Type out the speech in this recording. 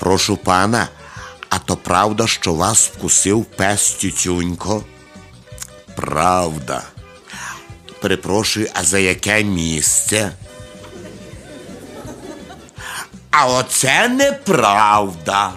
Прошу пана, а то правда, що вас вкусив пес тютюнько? Правда. Перепрошую, а за яке місце? А оце неправда.